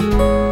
you